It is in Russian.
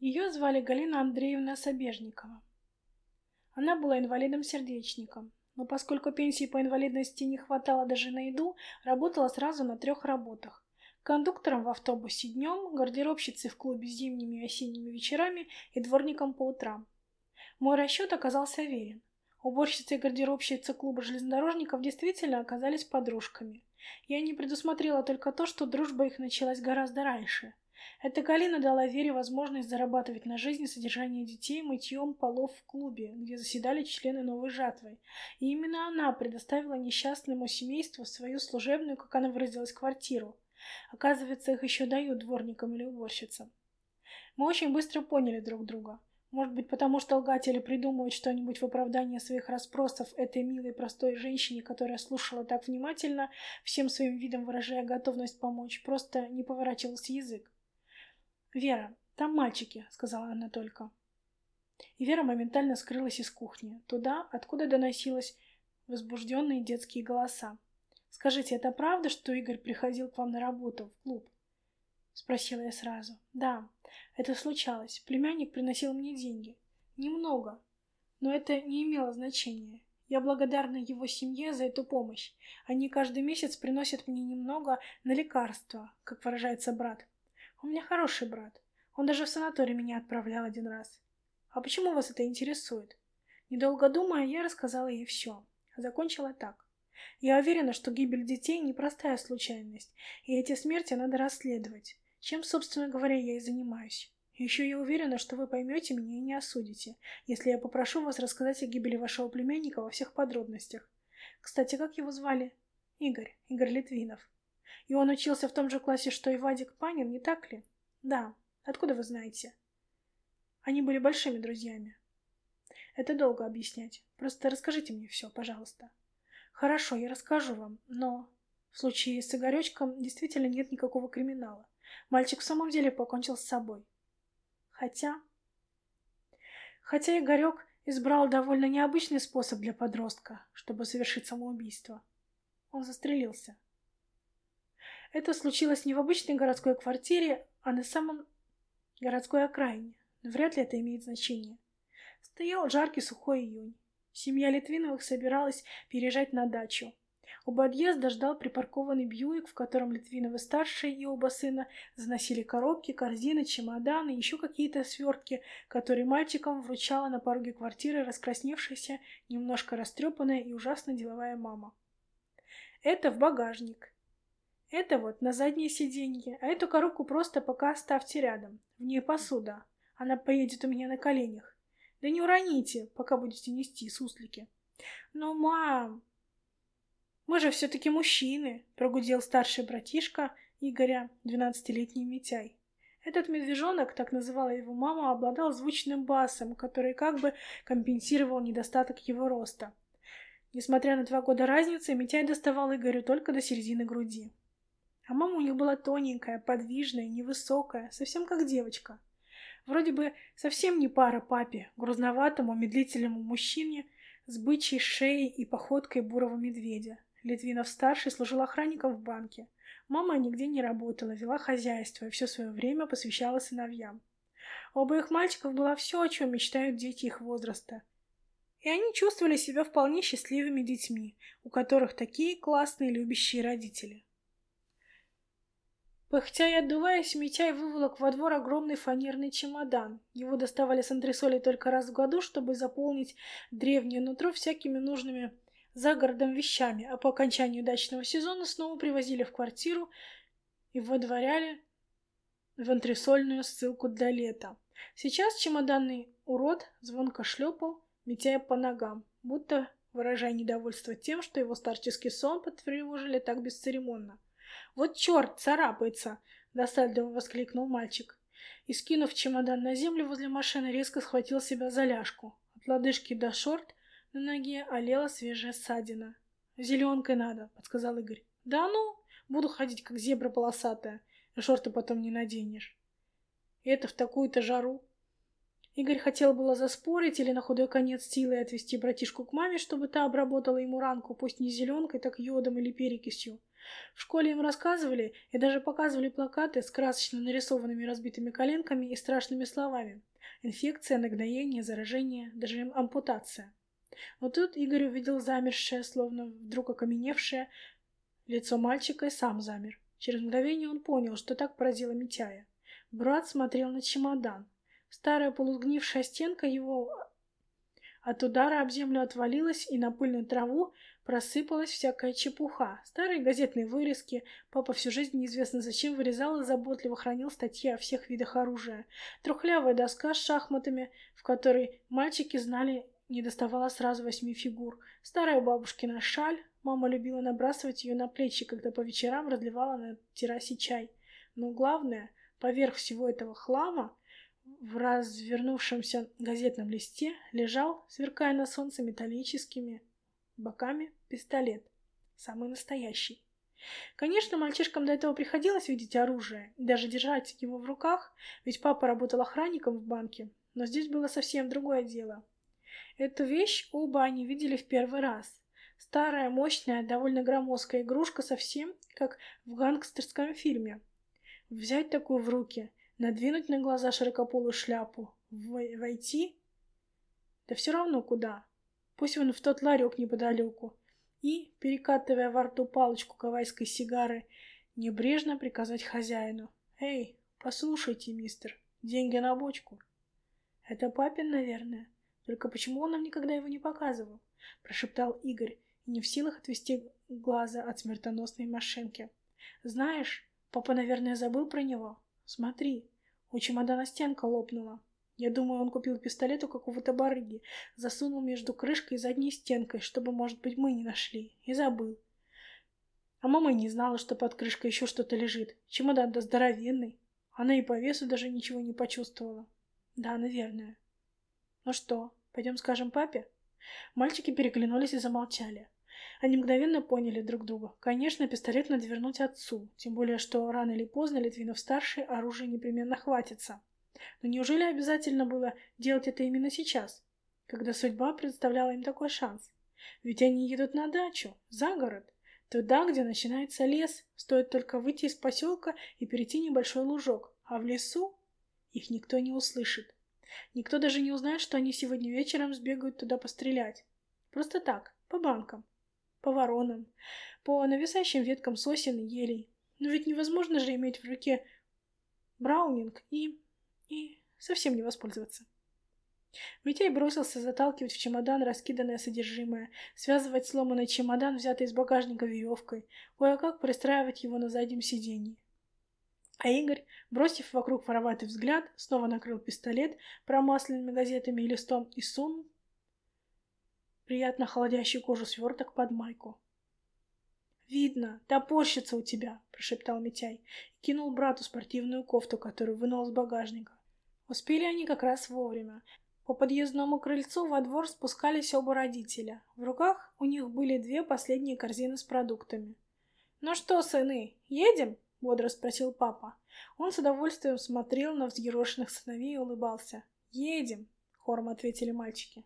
Ее звали Галина Андреевна Собежникова. Она была инвалидом-сердечником, но поскольку пенсии по инвалидности не хватало даже на еду, работала сразу на трех работах. Кондуктором в автобусе днем, гардеробщицей в клубе зимними и осенними вечерами и дворником по утрам. Мой расчет оказался верен. Уборщица и гардеробщица клуба железнодорожников действительно оказались подружками. Я не предусмотрела только то, что дружба их началась гораздо раньше. Эта Галина дала Вере возможность зарабатывать на жизнь содержание детей мытьем полов в клубе, где заседали члены новой жатвы. И именно она предоставила несчастному семейству свою служебную, как она выразилась, квартиру. Оказывается, их еще дают дворникам или уборщицам. Мы очень быстро поняли друг друга. Может быть, потому что лгатели придумывают что-нибудь в оправдание своих расспросов этой милой простой женщине, которая слушала так внимательно, всем своим видом выражая готовность помочь, просто не поворачивался язык. «Вера, там мальчики», — сказала она только. И Вера моментально скрылась из кухни, туда, откуда доносились возбужденные детские голоса. «Скажите, это правда, что Игорь приходил к вам на работу, в клуб?» — спросила я сразу. «Да, это случалось. Племянник приносил мне деньги. Немного. Но это не имело значения. Я благодарна его семье за эту помощь. Они каждый месяц приносят мне немного на лекарства, как выражается брат. У меня хороший брат. Он даже в санаторий меня отправлял один раз. А почему вас это интересует? Недолго думая, я рассказала ей все. Закончила так. Я уверена, что гибель детей — непростая случайность, и эти смерти надо расследовать. Чем, собственно говоря, я и занимаюсь. Еще я уверена, что вы поймете меня и не осудите, если я попрошу вас рассказать о гибели вашего племянника во всех подробностях. Кстати, как его звали? Игорь. Игорь Литвинов. И он учился в том же классе, что и Вадик Панин, не так ли? Да. Откуда вы знаете? Они были большими друзьями. Это долго объяснять. Просто расскажите мне все, пожалуйста. Хорошо, я расскажу вам, но... В случае с Игоречком действительно нет никакого криминала. Мальчик в самом деле покончил с собой. Хотя... Хотя Игорек избрал довольно необычный способ для подростка, чтобы совершить самоубийство. Он застрелился. Это случилось не в обычной городской квартире, а на самом городской окраине. Но вряд ли это имеет значение. Стоял жаркий сухой июнь. Семья Литвиновых собиралась переезжать на дачу. У подъезда ждал припаркованный Бьюик, в котором Литвиновы-старшие и оба сына заносили коробки, корзины, чемоданы, еще какие-то свертки, которые мальчикам вручала на пороге квартиры раскрасневшаяся, немножко растрепанная и ужасно деловая мама. «Это в багажник. Это вот на заднее сиденье, а эту коробку просто пока оставьте рядом. В ней посуда. Она поедет у меня на коленях. Да не уроните, пока будете нести суслики». «Но, мам, мы же все-таки мужчины, прогудел старший братишка Игоря, двенадцатилетний Митяй. Этот медвежонок, так называла его мама, обладал звучным басом, который как бы компенсировал недостаток его роста. Несмотря на два года разницы, Митяй доставал Игорю только до середины груди. А мама у них была тоненькая, подвижная, невысокая, совсем как девочка. Вроде бы совсем не пара папе, грузноватому, медлительному мужчине с бычьей шеей и походкой бурого медведя. Литвинов-старший служил охранником в банке. Мама нигде не работала, вела хозяйство и все свое время посвящала сыновьям. У обоих мальчиков было все, о чем мечтают дети их возраста. И они чувствовали себя вполне счастливыми детьми, у которых такие классные любящие родители. Пыхтя и отдуваясь, Митяй выволок во двор огромный фанерный чемодан. Его доставали с антресолей только раз в году, чтобы заполнить древнее нутро всякими нужными за городом вещами, а по окончанию дачного сезона снова привозили в квартиру и водворяли в антресольную ссылку для лета. Сейчас чемоданный урод звонко шлепал, метя по ногам, будто выражая недовольство тем, что его старческий сон потревожили так бесцеремонно. «Вот черт, царапается!» — досадливо воскликнул мальчик. И, скинув чемодан на землю возле машины, резко схватил себя за ляжку. От лодыжки до шорт на ноге олела свежая ссадина. «Зеленкой надо», — подсказал Игорь. «Да ну, буду ходить, как зебра полосатая, и шорты потом не наденешь». И это в такую-то жару. Игорь хотел было заспорить или на худой конец силой отвезти братишку к маме, чтобы та обработала ему ранку, пусть не зеленкой, так йодом или перекисью. В школе им рассказывали и даже показывали плакаты с красочно нарисованными разбитыми коленками и страшными словами. Инфекция, нагноение, заражение, даже ампутация. Но тут Игорь увидел замершее, словно вдруг окаменевшее, лицо мальчика и сам замер. Через мгновение он понял, что так поразило Митяя. Брат смотрел на чемодан. Старая полузгнившая стенка его от удара об землю отвалилась, и на пыльную траву просыпалась всякая чепуха. Старые газетные вырезки. Папа всю жизнь неизвестно зачем вырезал и заботливо хранил статьи о всех видах оружия. Трухлявая доска с шахматами, в которой мальчики знали не доставала сразу восьми фигур. Старая бабушкина шаль. Мама любила набрасывать ее на плечи, когда по вечерам разливала на террасе чай. Но главное, поверх всего этого хлама, в развернувшемся газетном листе лежал, сверкая на солнце металлическими боками, пистолет. Самый настоящий. Конечно, мальчишкам до этого приходилось видеть оружие, даже держать его в руках, ведь папа работал охранником в банке, но здесь было совсем другое дело. Эту вещь оба они видели в первый раз. Старая, мощная, довольно громоздкая игрушка, совсем как в гангстерском фильме. Взять такую в руки, надвинуть на глаза широкополую шляпу, войти? Да все равно куда. Пусть он в тот ларек неподалеку. И, перекатывая во рту палочку кавайской сигары, небрежно приказать хозяину. «Эй, послушайте, мистер, деньги на бочку». «Это папин, наверное?» Только почему он нам никогда его не показывал? Прошептал Игорь, не в силах отвести глаза от смертоносной машинки. Знаешь, папа, наверное, забыл про него. Смотри, у чемодана стенка лопнула. Я думаю, он купил пистолет у какого-то барыги, засунул между крышкой и задней стенкой, чтобы, может быть, мы не нашли, и забыл. А мама и не знала, что под крышкой еще что-то лежит. Чемодан-то здоровенный. Она и по весу даже ничего не почувствовала. Да, наверное. Ну что, Пойдем скажем папе?» Мальчики переглянулись и замолчали. Они мгновенно поняли друг друга. Конечно, пистолет надо вернуть отцу, тем более, что рано или поздно Литвинов-старший оружия непременно хватится. Но неужели обязательно было делать это именно сейчас, когда судьба представляла им такой шанс? Ведь они едут на дачу, за город, туда, где начинается лес, стоит только выйти из поселка и перейти небольшой лужок, а в лесу их никто не услышит. Никто даже не узнает, что они сегодня вечером сбегают туда пострелять. Просто так, по банкам, по воронам, по нависающим веткам сосен и елей. Но ведь невозможно же иметь в руке браунинг и... и совсем не воспользоваться. Митяй бросился заталкивать в чемодан раскиданное содержимое, связывать сломанный чемодан, взятый из багажника веревкой, кое-как пристраивать его на заднем сиденье. А Игорь, бросив вокруг вороватый взгляд, снова накрыл пистолет промасленными газетами и листом и сунул приятно холодящий кожу сверток под майку. «Видно, топорщится у тебя», — прошептал Митяй и кинул брату спортивную кофту, которую вынул из багажника. Успели они как раз вовремя. По подъездному крыльцу во двор спускались оба родителя. В руках у них были две последние корзины с продуктами. «Ну что, сыны, едем?» — бодро спросил папа. Он с удовольствием смотрел на взъерошенных сыновей и улыбался. «Едем!» — хором ответили мальчики.